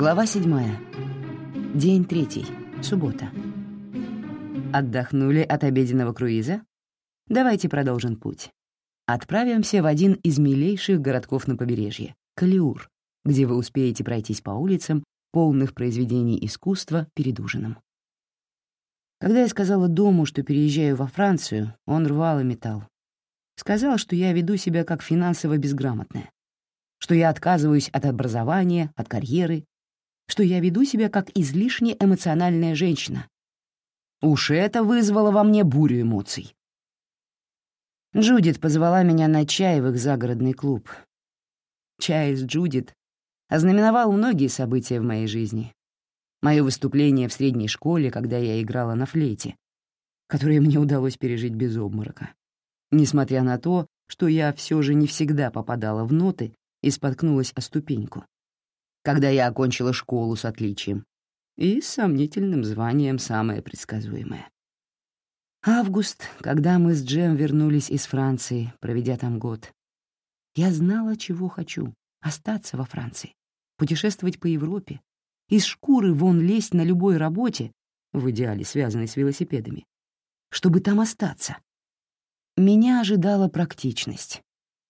Глава 7. День третий. Суббота. Отдохнули от обеденного круиза? Давайте продолжим путь. Отправимся в один из милейших городков на побережье — Калиур, где вы успеете пройтись по улицам, полных произведений искусства перед ужином. Когда я сказала дому, что переезжаю во Францию, он рвал и металл. Сказал, что я веду себя как финансово безграмотная, что я отказываюсь от образования, от карьеры, что я веду себя как излишне эмоциональная женщина. Уж это вызвало во мне бурю эмоций. Джудит позвала меня на чай в их загородный клуб. Чай с Джудит ознаменовал многие события в моей жизни. Мое выступление в средней школе, когда я играла на флейте, которое мне удалось пережить без обморока. Несмотря на то, что я все же не всегда попадала в ноты и споткнулась о ступеньку когда я окончила школу с отличием и с сомнительным званием самое предсказуемое. Август, когда мы с Джем вернулись из Франции, проведя там год. Я знала, чего хочу — остаться во Франции, путешествовать по Европе, из шкуры вон лезть на любой работе, в идеале связанной с велосипедами, чтобы там остаться. Меня ожидала практичность,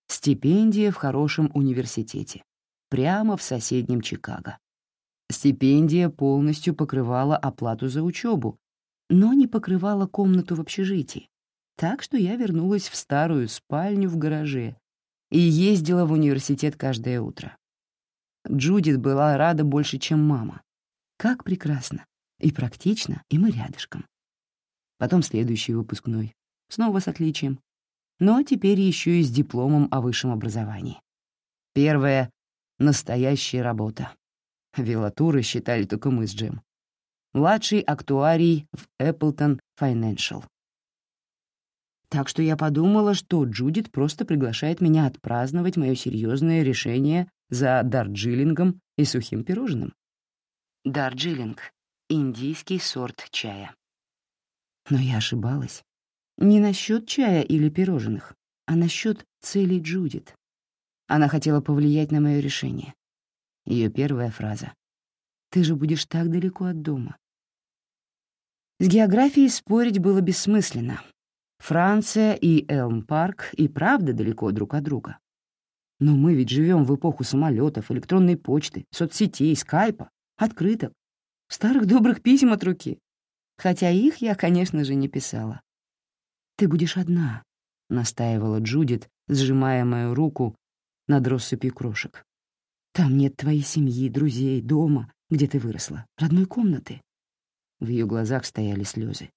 стипендия в хорошем университете, прямо в соседнем Чикаго. Стипендия полностью покрывала оплату за учебу, но не покрывала комнату в общежитии, так что я вернулась в старую спальню в гараже и ездила в университет каждое утро. Джудит была рада больше, чем мама. Как прекрасно. И практично, и мы рядышком. Потом следующий выпускной. Снова с отличием. Но теперь еще и с дипломом о высшем образовании. Первое Настоящая работа. Велатуры считали только мы с Джим. Младший актуарий в Appleton Financial. Так что я подумала, что Джудит просто приглашает меня отпраздновать мое серьезное решение за дарджилингом и сухим пирожным. Дарджилинг — индийский сорт чая. Но я ошибалась. Не насчет чая или пирожных, а насчет целей Джудит. Она хотела повлиять на мое решение. Ее первая фраза. «Ты же будешь так далеко от дома». С географией спорить было бессмысленно. Франция и Элм-парк и правда далеко друг от друга. Но мы ведь живем в эпоху самолетов, электронной почты, соцсетей, скайпа, открыток, старых добрых писем от руки. Хотя их я, конечно же, не писала. «Ты будешь одна», — настаивала Джудит, сжимая мою руку над россыпью крошек. Там нет твоей семьи, друзей, дома, где ты выросла, родной комнаты. В ее глазах стояли слезы.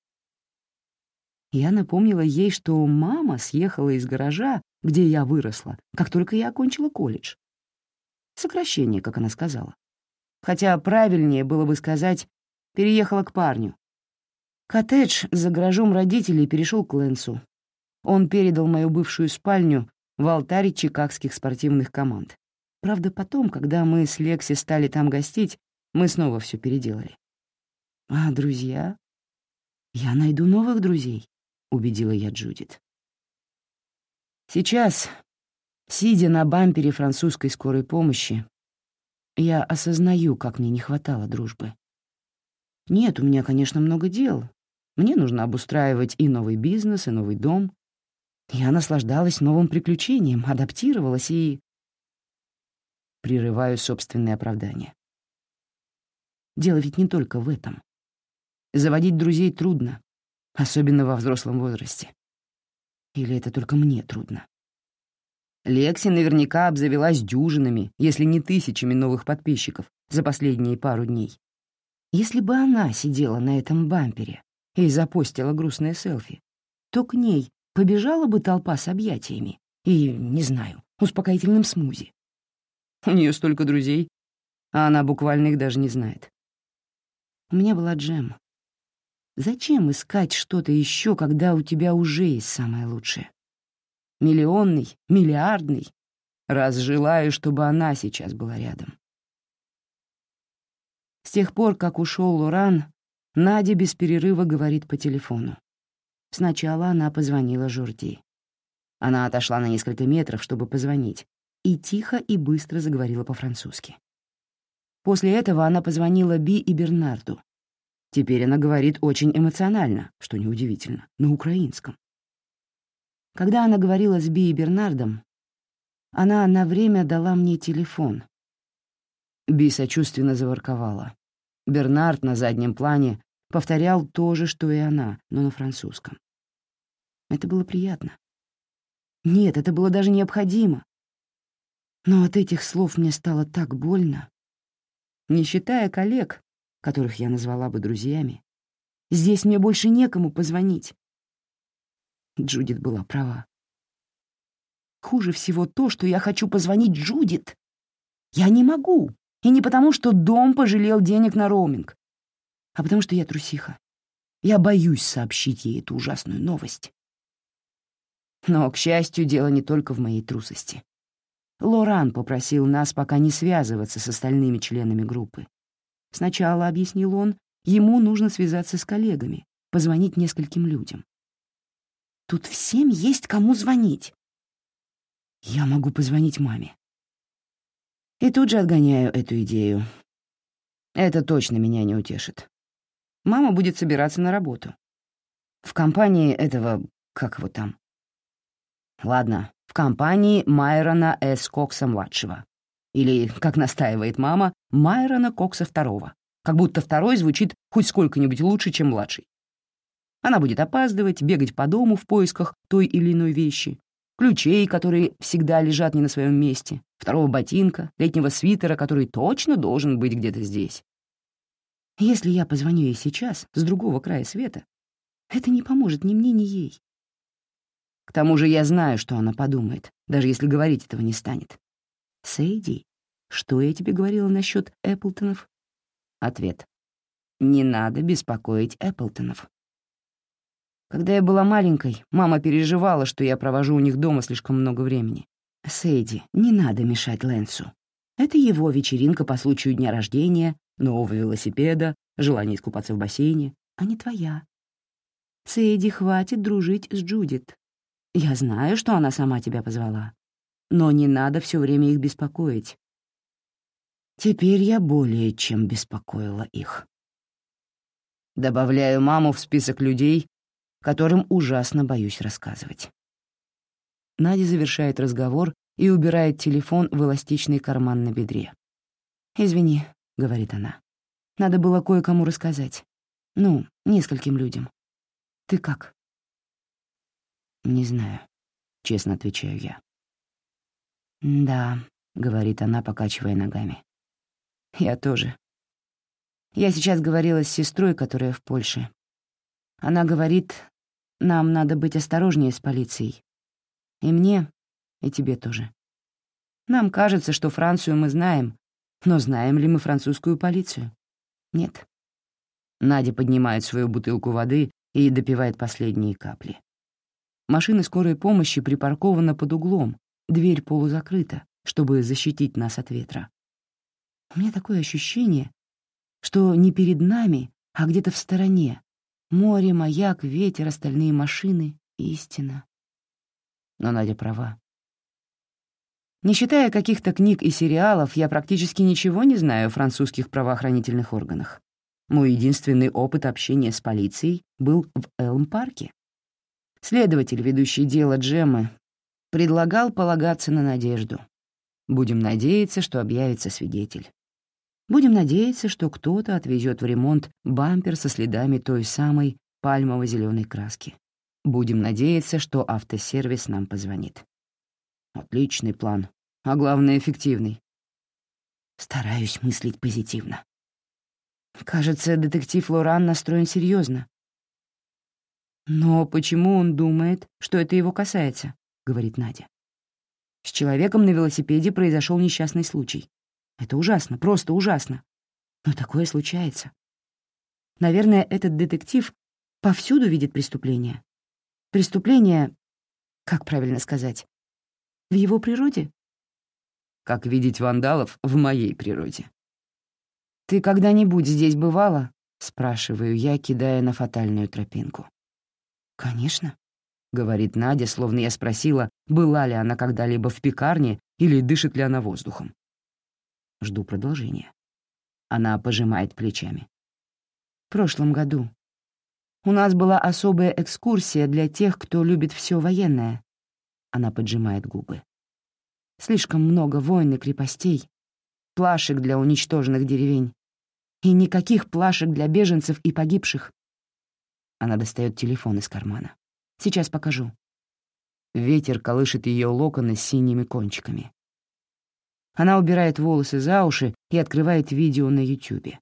Я напомнила ей, что мама съехала из гаража, где я выросла, как только я окончила колледж. Сокращение, как она сказала. Хотя правильнее было бы сказать «переехала к парню». Коттедж за гаражом родителей перешел к Лэнсу. Он передал мою бывшую спальню в алтарь чикагских спортивных команд. Правда, потом, когда мы с Лекси стали там гостить, мы снова все переделали. А друзья? Я найду новых друзей, убедила я Джудит. Сейчас, сидя на бампере французской скорой помощи, я осознаю, как мне не хватало дружбы. Нет, у меня, конечно, много дел. Мне нужно обустраивать и новый бизнес, и новый дом. Я наслаждалась новым приключением, адаптировалась и... Прерываю собственное оправдание. Дело ведь не только в этом. Заводить друзей трудно, особенно во взрослом возрасте. Или это только мне трудно? Лекси наверняка обзавелась дюжинами, если не тысячами новых подписчиков за последние пару дней. Если бы она сидела на этом бампере и запостила грустное селфи, то к ней побежала бы толпа с объятиями и, не знаю, успокоительным смузи. У нее столько друзей, а она буквально их даже не знает. У меня была Джем. Зачем искать что-то еще, когда у тебя уже есть самое лучшее? Миллионный, миллиардный, раз желаю, чтобы она сейчас была рядом. С тех пор, как ушел Лоран, Надя без перерыва говорит по телефону. Сначала она позвонила Журди. Она отошла на несколько метров, чтобы позвонить, и тихо и быстро заговорила по-французски. После этого она позвонила Би и Бернарду. Теперь она говорит очень эмоционально, что неудивительно, на украинском. Когда она говорила с Би и Бернардом, она на время дала мне телефон. Би сочувственно заворковала. Бернард на заднем плане повторял то же, что и она, но на французском. Это было приятно. Нет, это было даже необходимо. Но от этих слов мне стало так больно. Не считая коллег, которых я назвала бы друзьями, здесь мне больше некому позвонить. Джудит была права. Хуже всего то, что я хочу позвонить Джудит. Я не могу. И не потому, что дом пожалел денег на роуминг, а потому что я трусиха. Я боюсь сообщить ей эту ужасную новость. Но, к счастью, дело не только в моей трусости. Лоран попросил нас пока не связываться с остальными членами группы. Сначала, объяснил он, ему нужно связаться с коллегами, позвонить нескольким людям. Тут всем есть кому звонить. Я могу позвонить маме. И тут же отгоняю эту идею. Это точно меня не утешит. Мама будет собираться на работу. В компании этого... как его там? Ладно, в компании Майрона С. Кокса-младшего. Или, как настаивает мама, Майрона Кокса-второго. Как будто второй звучит хоть сколько-нибудь лучше, чем младший. Она будет опаздывать, бегать по дому в поисках той или иной вещи, ключей, которые всегда лежат не на своем месте, второго ботинка, летнего свитера, который точно должен быть где-то здесь. Если я позвоню ей сейчас, с другого края света, это не поможет ни мне, ни ей. К тому же я знаю, что она подумает, даже если говорить этого не станет. «Сэйди, что я тебе говорила насчет Эпплтонов?» Ответ. «Не надо беспокоить Эпплтонов». Когда я была маленькой, мама переживала, что я провожу у них дома слишком много времени. «Сэйди, не надо мешать Лэнсу. Это его вечеринка по случаю дня рождения, нового велосипеда, желание искупаться в бассейне, а не твоя. Сэйди, хватит дружить с Джудит. Я знаю, что она сама тебя позвала. Но не надо все время их беспокоить. Теперь я более чем беспокоила их. Добавляю маму в список людей, которым ужасно боюсь рассказывать. Надя завершает разговор и убирает телефон в эластичный карман на бедре. «Извини», — говорит она. «Надо было кое-кому рассказать. Ну, нескольким людям. Ты как?» «Не знаю», — честно отвечаю я. «Да», — говорит она, покачивая ногами. «Я тоже. Я сейчас говорила с сестрой, которая в Польше. Она говорит, нам надо быть осторожнее с полицией. И мне, и тебе тоже. Нам кажется, что Францию мы знаем, но знаем ли мы французскую полицию? Нет. Надя поднимает свою бутылку воды и допивает последние капли. Машина скорой помощи припаркована под углом, дверь полузакрыта, чтобы защитить нас от ветра. У меня такое ощущение, что не перед нами, а где-то в стороне. Море, маяк, ветер, остальные машины — истина. Но Надя права. Не считая каких-то книг и сериалов, я практически ничего не знаю о французских правоохранительных органах. Мой единственный опыт общения с полицией был в Элм-парке. Следователь, ведущий дело Джеммы, предлагал полагаться на надежду. Будем надеяться, что объявится свидетель. Будем надеяться, что кто-то отвезет в ремонт бампер со следами той самой пальмово-зеленой краски. Будем надеяться, что автосервис нам позвонит. Отличный план, а главное, эффективный. Стараюсь мыслить позитивно. Кажется, детектив Лоран настроен серьезно. «Но почему он думает, что это его касается?» — говорит Надя. «С человеком на велосипеде произошел несчастный случай. Это ужасно, просто ужасно. Но такое случается. Наверное, этот детектив повсюду видит преступления. Преступления, как правильно сказать, в его природе? Как видеть вандалов в моей природе. «Ты когда-нибудь здесь бывала?» — спрашиваю я, кидая на фатальную тропинку. «Конечно», — говорит Надя, словно я спросила, была ли она когда-либо в пекарне или дышит ли она воздухом. Жду продолжения. Она пожимает плечами. В прошлом году. У нас была особая экскурсия для тех, кто любит все военное. Она поджимает губы. Слишком много войн и крепостей, плашек для уничтоженных деревень и никаких плашек для беженцев и погибших. Она достает телефон из кармана. Сейчас покажу. Ветер колышет ее локоны с синими кончиками. Она убирает волосы за уши и открывает видео на Ютубе.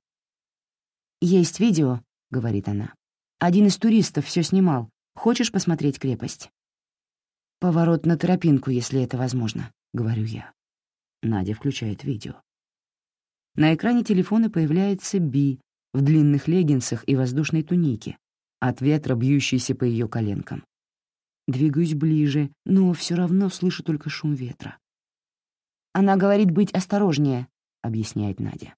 «Есть видео», — говорит она. «Один из туристов все снимал. Хочешь посмотреть крепость?» «Поворот на тропинку, если это возможно», — говорю я. Надя включает видео. На экране телефона появляется Би в длинных леггинсах и воздушной тунике, от ветра бьющейся по ее коленкам. Двигаюсь ближе, но все равно слышу только шум ветра. «Она говорит быть осторожнее», — объясняет Надя.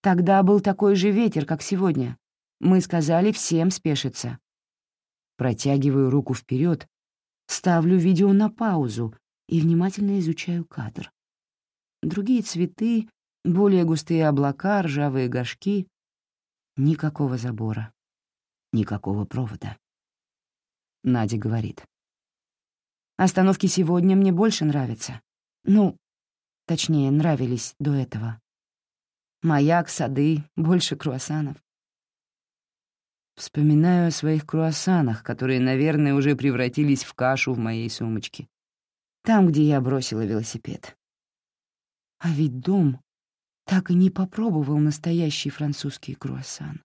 «Тогда был такой же ветер, как сегодня. Мы сказали всем спешиться». Протягиваю руку вперед, ставлю видео на паузу и внимательно изучаю кадр. Другие цветы, более густые облака, ржавые горшки. Никакого забора, никакого провода. Надя говорит. «Остановки сегодня мне больше нравятся. Ну, точнее, нравились до этого. Маяк, сады, больше круассанов. Вспоминаю о своих круассанах, которые, наверное, уже превратились в кашу в моей сумочке. Там, где я бросила велосипед. А ведь дом так и не попробовал настоящий французский круассан.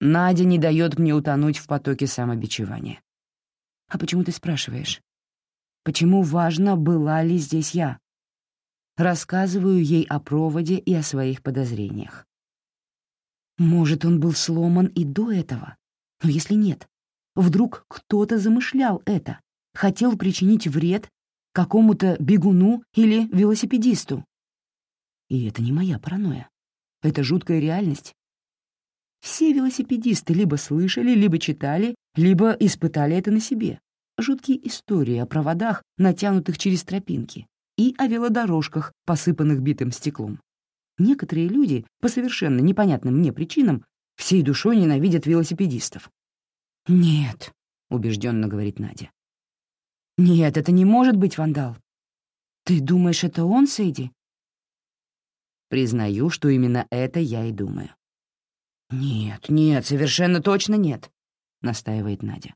Надя не дает мне утонуть в потоке самобичевания. А почему ты спрашиваешь? Почему важно, была ли здесь я? Рассказываю ей о проводе и о своих подозрениях. Может, он был сломан и до этого? Но если нет, вдруг кто-то замышлял это, хотел причинить вред какому-то бегуну или велосипедисту? И это не моя паранойя. Это жуткая реальность. Все велосипедисты либо слышали, либо читали, либо испытали это на себе. Жуткие истории о проводах, натянутых через тропинки, и о велодорожках, посыпанных битым стеклом. Некоторые люди, по совершенно непонятным мне причинам, всей душой ненавидят велосипедистов. «Нет», — убежденно говорит Надя. «Нет, это не может быть вандал. Ты думаешь, это он, Сэйди?» Признаю, что именно это я и думаю. «Нет, нет, совершенно точно нет», — настаивает Надя.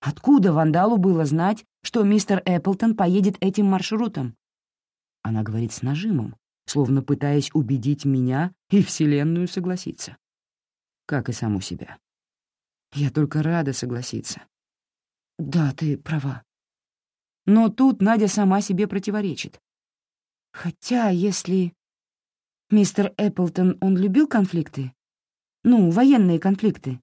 «Откуда вандалу было знать, что мистер Эпплтон поедет этим маршрутом?» Она говорит с нажимом, словно пытаясь убедить меня и Вселенную согласиться. Как и саму себя. Я только рада согласиться. Да, ты права. Но тут Надя сама себе противоречит. Хотя, если... Мистер Эпплтон, он любил конфликты? Ну, военные конфликты.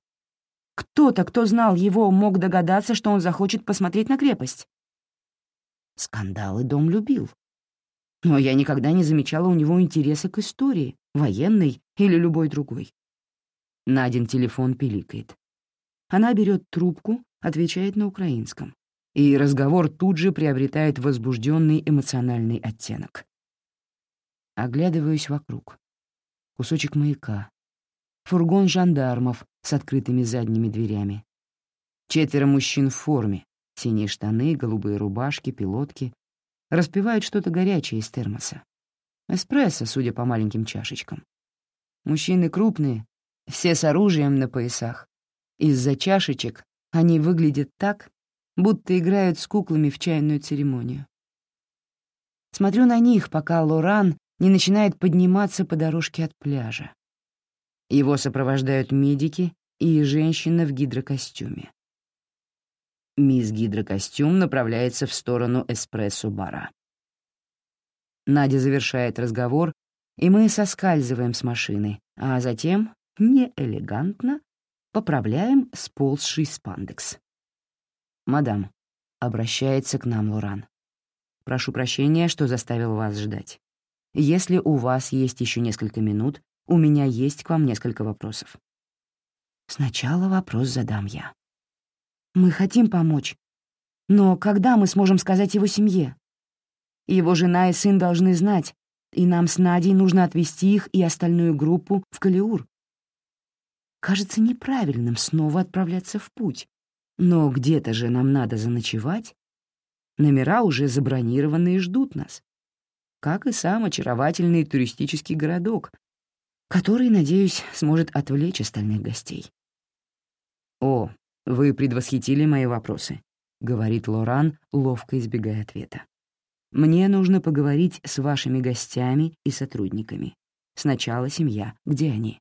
Кто-то, кто знал его, мог догадаться, что он захочет посмотреть на крепость. Скандалы дом любил, но я никогда не замечала у него интереса к истории, военной или любой другой. Надин телефон пиликает. Она берет трубку, отвечает на украинском, и разговор тут же приобретает возбужденный эмоциональный оттенок. Оглядываюсь вокруг. Кусочек маяка. Фургон жандармов с открытыми задними дверями. Четверо мужчин в форме, синие штаны, голубые рубашки, пилотки, распивают что-то горячее из термоса. Эспрессо, судя по маленьким чашечкам. Мужчины крупные, все с оружием на поясах. Из-за чашечек они выглядят так, будто играют с куклами в чайную церемонию. Смотрю на них, пока Лоран не начинает подниматься по дорожке от пляжа. Его сопровождают медики и женщина в гидрокостюме. Мисс Гидрокостюм направляется в сторону эспрессо-бара. Надя завершает разговор, и мы соскальзываем с машины, а затем, неэлегантно, поправляем сползший спандекс. «Мадам», — обращается к нам Лоран, — «прошу прощения, что заставил вас ждать. Если у вас есть еще несколько минут, у меня есть к вам несколько вопросов». Сначала вопрос задам я. Мы хотим помочь. Но когда мы сможем сказать его семье? Его жена и сын должны знать, и нам с Надей нужно отвезти их и остальную группу в Калиур. Кажется неправильным снова отправляться в путь, но где-то же нам надо заночевать. Номера уже забронированы и ждут нас, как и сам очаровательный туристический городок, который, надеюсь, сможет отвлечь остальных гостей. «О, вы предвосхитили мои вопросы», — говорит Лоран, ловко избегая ответа. «Мне нужно поговорить с вашими гостями и сотрудниками. Сначала семья. Где они?»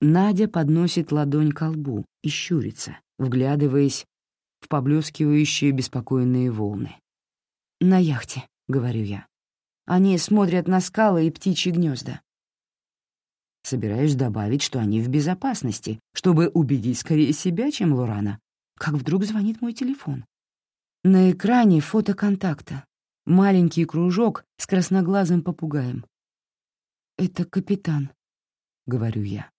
Надя подносит ладонь к лбу и щурится, вглядываясь в поблескивающие беспокойные волны. «На яхте», — говорю я. «Они смотрят на скалы и птичьи гнезда. Собираюсь добавить, что они в безопасности, чтобы убедить скорее себя, чем Лурана. Как вдруг звонит мой телефон. На экране фото контакта. Маленький кружок с красноглазым попугаем. «Это капитан», — говорю я.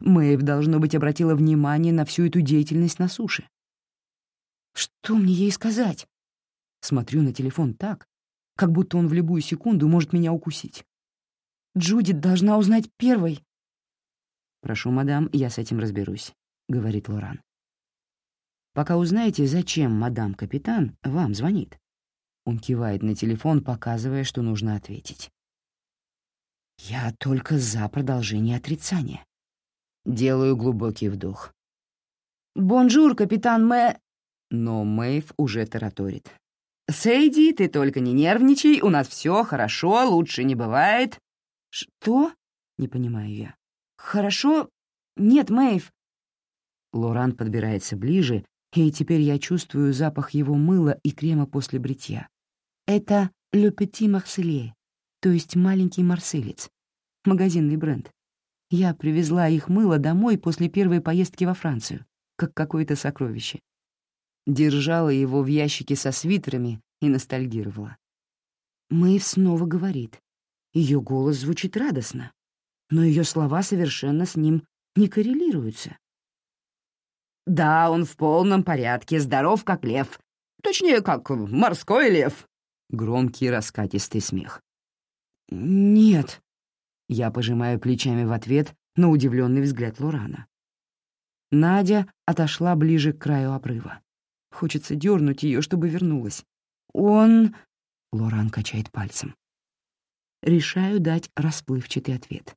Мэйв, должно быть, обратила внимание на всю эту деятельность на суше. Что мне ей сказать? Смотрю на телефон так, как будто он в любую секунду может меня укусить. Джудит должна узнать первой. «Прошу, мадам, я с этим разберусь», — говорит Лоран. «Пока узнаете, зачем мадам-капитан вам звонит». Он кивает на телефон, показывая, что нужно ответить. «Я только за продолжение отрицания». Делаю глубокий вдох. «Бонжур, капитан Мэ...» Но Мэйв уже тараторит. «Сейди, ты только не нервничай, у нас все хорошо, лучше не бывает. «Что?» — не понимаю я. «Хорошо? Нет, Мэйв». Лоран подбирается ближе, и теперь я чувствую запах его мыла и крема после бритья. Это «Le Petit Marseillais», то есть маленький марселец, магазинный бренд. Я привезла их мыло домой после первой поездки во Францию, как какое-то сокровище. Держала его в ящике со свитерами и ностальгировала. Мэйв снова говорит. Ее голос звучит радостно, но ее слова совершенно с ним не коррелируются. «Да, он в полном порядке, здоров как лев. Точнее, как морской лев». Громкий раскатистый смех. «Нет». Я пожимаю плечами в ответ на удивленный взгляд Лорана. Надя отошла ближе к краю обрыва. Хочется дернуть ее, чтобы вернулась. «Он...» — Лоран качает пальцем решаю дать расплывчатый ответ.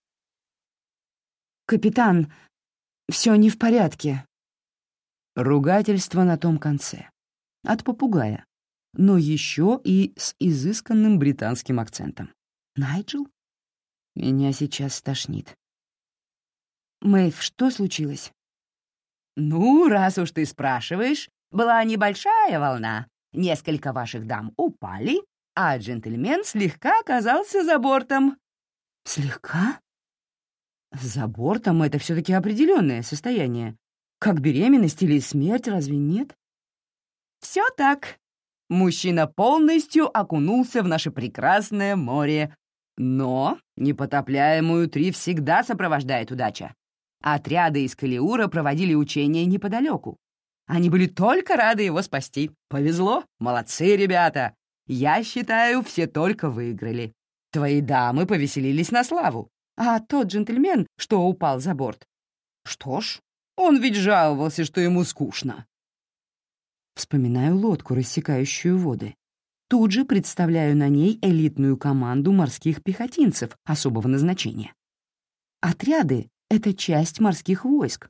«Капитан, все не в порядке». Ругательство на том конце. От попугая, но еще и с изысканным британским акцентом. «Найджел?» Меня сейчас стошнит. «Мэйв, что случилось?» «Ну, раз уж ты спрашиваешь, была небольшая волна. Несколько ваших дам упали, а джентльмен слегка оказался за бортом. Слегка? За бортом — это все таки определенное состояние. Как беременность или смерть, разве нет? Все так. Мужчина полностью окунулся в наше прекрасное море. Но непотопляемую три всегда сопровождает удача. Отряды из Калиура проводили учения неподалеку. Они были только рады его спасти. Повезло. Молодцы, ребята. Я считаю, все только выиграли. Твои дамы повеселились на славу. А тот джентльмен, что упал за борт... Что ж, он ведь жаловался, что ему скучно. Вспоминаю лодку, рассекающую воды. Тут же представляю на ней элитную команду морских пехотинцев особого назначения. Отряды — это часть морских войск.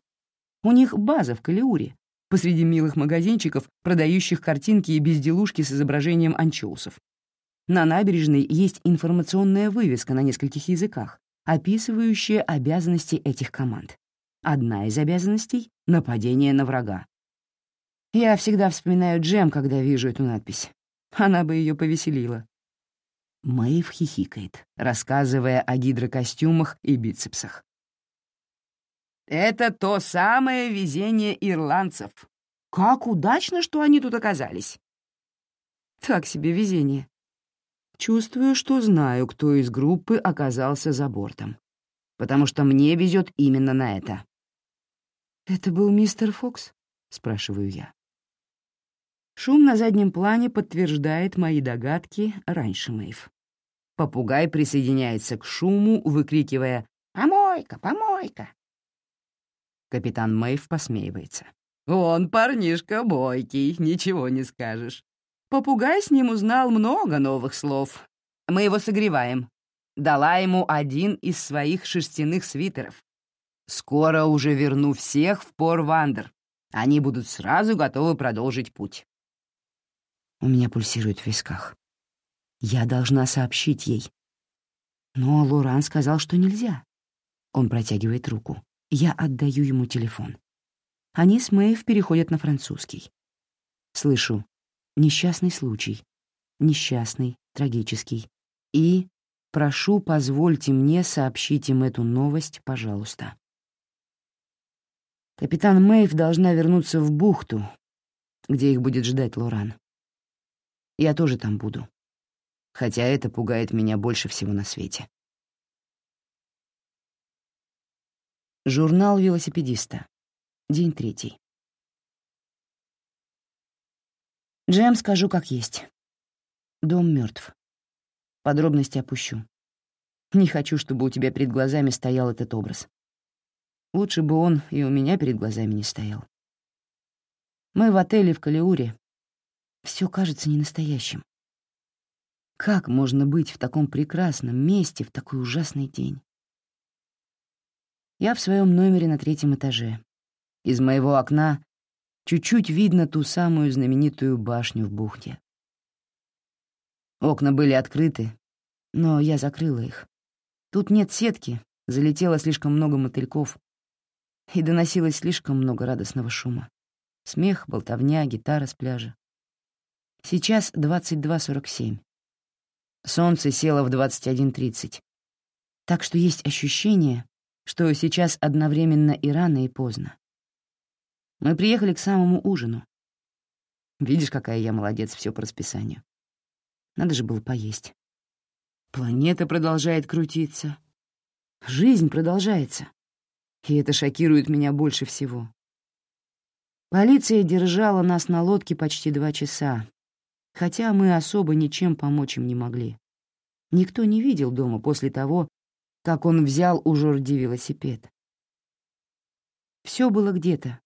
У них база в Калиуре, посреди милых магазинчиков, продающих картинки и безделушки с изображением анчоусов. На набережной есть информационная вывеска на нескольких языках, описывающая обязанности этих команд. Одна из обязанностей — нападение на врага. Я всегда вспоминаю Джем, когда вижу эту надпись. Она бы ее повеселила. Мэйв хихикает, рассказывая о гидрокостюмах и бицепсах. Это то самое везение ирландцев. Как удачно, что они тут оказались. Так себе везение. Чувствую, что знаю, кто из группы оказался за бортом. Потому что мне везет именно на это. «Это был мистер Фокс?» — спрашиваю я. Шум на заднем плане подтверждает мои догадки раньше Мэйв. Попугай присоединяется к шуму, выкрикивая «Помойка! Помойка!». Капитан Мэйв посмеивается. «Он парнишка бойкий, ничего не скажешь. Попугай с ним узнал много новых слов. Мы его согреваем. Дала ему один из своих шерстяных свитеров. Скоро уже верну всех в Пор-Вандер. Они будут сразу готовы продолжить путь». У меня пульсирует в висках. Я должна сообщить ей. Но Лоран сказал, что нельзя. Он протягивает руку. Я отдаю ему телефон. Они с Мэйв переходят на французский. Слышу. Несчастный случай. Несчастный, трагический. И прошу, позвольте мне сообщить им эту новость, пожалуйста. Капитан Мэйв должна вернуться в бухту, где их будет ждать Лоран. Я тоже там буду хотя это пугает меня больше всего на свете. Журнал велосипедиста. День третий. Джем, скажу как есть. Дом мертв. Подробности опущу. Не хочу, чтобы у тебя перед глазами стоял этот образ. Лучше бы он и у меня перед глазами не стоял. Мы в отеле в Калиуре. Все кажется ненастоящим. Как можно быть в таком прекрасном месте в такой ужасный день? Я в своем номере на третьем этаже. Из моего окна чуть-чуть видно ту самую знаменитую башню в бухте. Окна были открыты, но я закрыла их. Тут нет сетки, залетело слишком много мотыльков, и доносилось слишком много радостного шума. Смех, болтовня, гитара с пляжа. Сейчас 22.47. Солнце село в 21.30. Так что есть ощущение, что сейчас одновременно и рано, и поздно. Мы приехали к самому ужину. Видишь, какая я молодец, все по расписанию. Надо же было поесть. Планета продолжает крутиться. Жизнь продолжается. И это шокирует меня больше всего. Полиция держала нас на лодке почти два часа, хотя мы особо ничем помочь им не могли. Никто не видел дома после того, как он взял у Жорди велосипед. Все было где-то,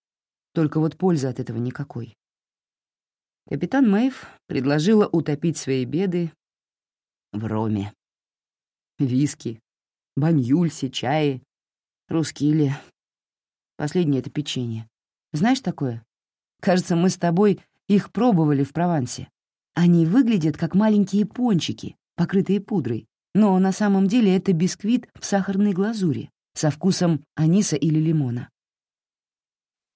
только вот пользы от этого никакой. Капитан Мэйв предложила утопить свои беды в роме. Виски, баньюльси, чаи, русские или... Последнее — это печенье. Знаешь такое? Кажется, мы с тобой их пробовали в Провансе. Они выглядят как маленькие пончики, покрытые пудрой, но на самом деле это бисквит в сахарной глазури со вкусом аниса или лимона.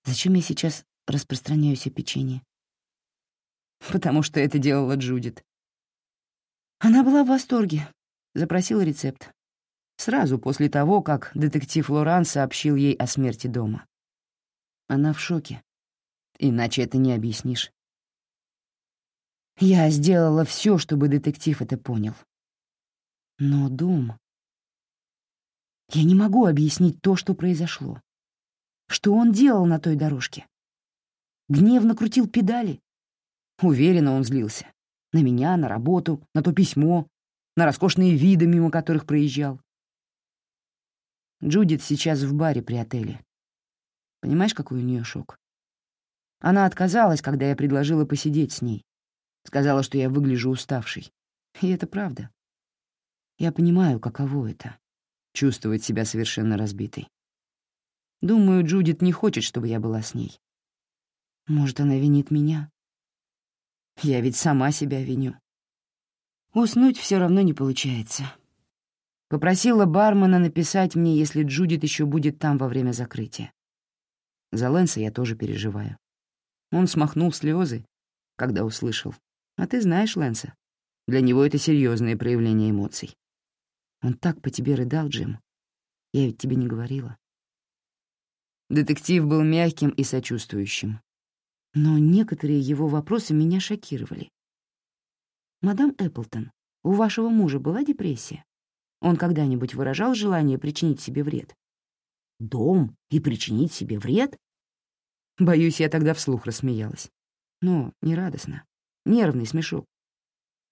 Зачем я сейчас распространяюсь о печенье? Потому что это делала Джудит. Она была в восторге, запросила рецепт. Сразу после того, как детектив Лоран сообщил ей о смерти дома. Она в шоке. Иначе это не объяснишь. Я сделала все, чтобы детектив это понял. Но дом... Я не могу объяснить то, что произошло. Что он делал на той дорожке? Гневно крутил педали? Уверенно он злился. На меня, на работу, на то письмо, на роскошные виды, мимо которых проезжал. Джудит сейчас в баре при отеле. Понимаешь, какой у нее шок? Она отказалась, когда я предложила посидеть с ней. Сказала, что я выгляжу уставшей. И это правда. Я понимаю, каково это — чувствовать себя совершенно разбитой. Думаю, Джудит не хочет, чтобы я была с ней. Может, она винит меня? Я ведь сама себя виню. Уснуть все равно не получается. Попросила бармена написать мне, если Джудит еще будет там во время закрытия. За Лэнса я тоже переживаю. Он смахнул слезы, когда услышал, а ты знаешь Лэнса. Для него это серьезное проявление эмоций. Он так по тебе рыдал, Джим. Я ведь тебе не говорила. Детектив был мягким и сочувствующим. Но некоторые его вопросы меня шокировали. «Мадам Эпплтон, у вашего мужа была депрессия? Он когда-нибудь выражал желание причинить себе вред?» «Дом и причинить себе вред?» Боюсь, я тогда вслух рассмеялась. Но не радостно. Нервный смешок.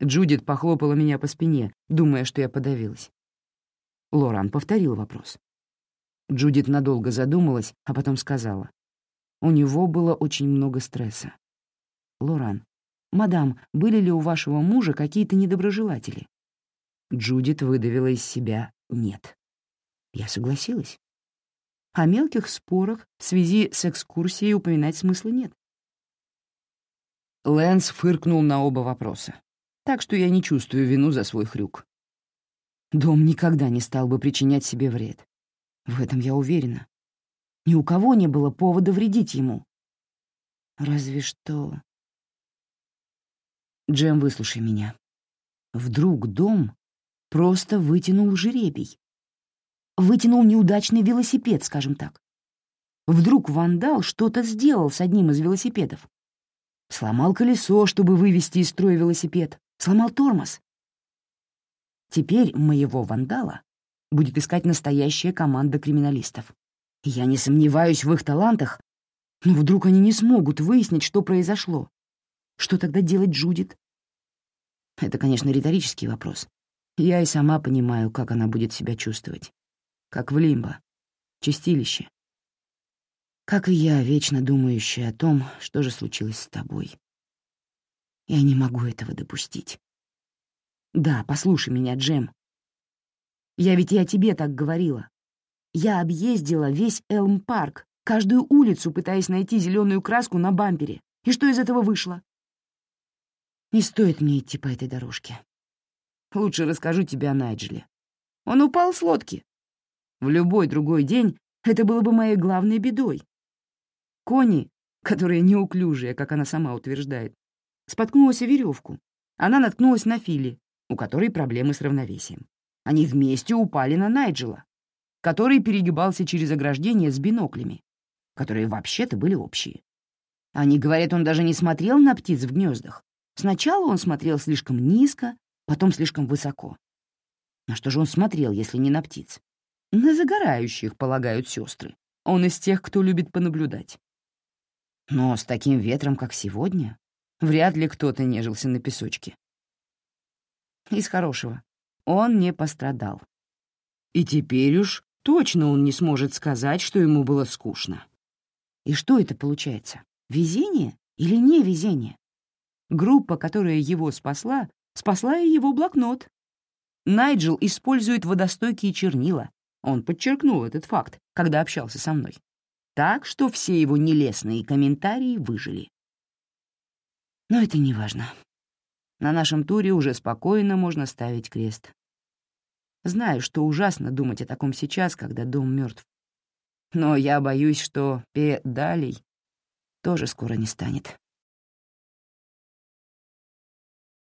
Джудит похлопала меня по спине, думая, что я подавилась. Лоран повторил вопрос. Джудит надолго задумалась, а потом сказала. У него было очень много стресса. «Лоран, мадам, были ли у вашего мужа какие-то недоброжелатели?» Джудит выдавила из себя «нет». Я согласилась. О мелких спорах в связи с экскурсией упоминать смысла нет. Лэнс фыркнул на оба вопроса, так что я не чувствую вину за свой хрюк. Дом никогда не стал бы причинять себе вред. В этом я уверена. Ни у кого не было повода вредить ему. Разве что... Джем, выслушай меня. Вдруг дом просто вытянул жеребий. Вытянул неудачный велосипед, скажем так. Вдруг вандал что-то сделал с одним из велосипедов. Сломал колесо, чтобы вывести из строя велосипед. Сломал тормоз. Теперь моего вандала будет искать настоящая команда криминалистов. Я не сомневаюсь в их талантах, но вдруг они не смогут выяснить, что произошло. Что тогда делать Джудит? Это, конечно, риторический вопрос. Я и сама понимаю, как она будет себя чувствовать. Как в лимбо, чистилище. Как и я, вечно думающая о том, что же случилось с тобой. Я не могу этого допустить. Да, послушай меня, Джем. Я ведь и о тебе так говорила. Я объездила весь Элм-парк, каждую улицу, пытаясь найти зеленую краску на бампере. И что из этого вышло? Не стоит мне идти по этой дорожке. Лучше расскажу тебе о Найджеле. Он упал с лодки. В любой другой день это было бы моей главной бедой. Кони, которая неуклюжая, как она сама утверждает, споткнулась о веревку. Она наткнулась на Фили, у которой проблемы с равновесием. Они вместе упали на Найджела, который перегибался через ограждение с биноклями, которые вообще-то были общие. Они говорят, он даже не смотрел на птиц в гнездах. Сначала он смотрел слишком низко, потом слишком высоко. На что же он смотрел, если не на птиц? На загорающих, полагают сестры. Он из тех, кто любит понаблюдать. Но с таким ветром, как сегодня, вряд ли кто-то нежился на песочке. Из хорошего. Он не пострадал. И теперь уж точно он не сможет сказать, что ему было скучно. И что это получается? Везение или не везение? Группа, которая его спасла, спасла и его блокнот. Найджел использует водостойкие чернила. Он подчеркнул этот факт, когда общался со мной. Так что все его нелестные комментарии выжили. Но это не важно. На нашем туре уже спокойно можно ставить крест. Знаю, что ужасно думать о таком сейчас, когда дом мертв. Но я боюсь, что педалей тоже скоро не станет.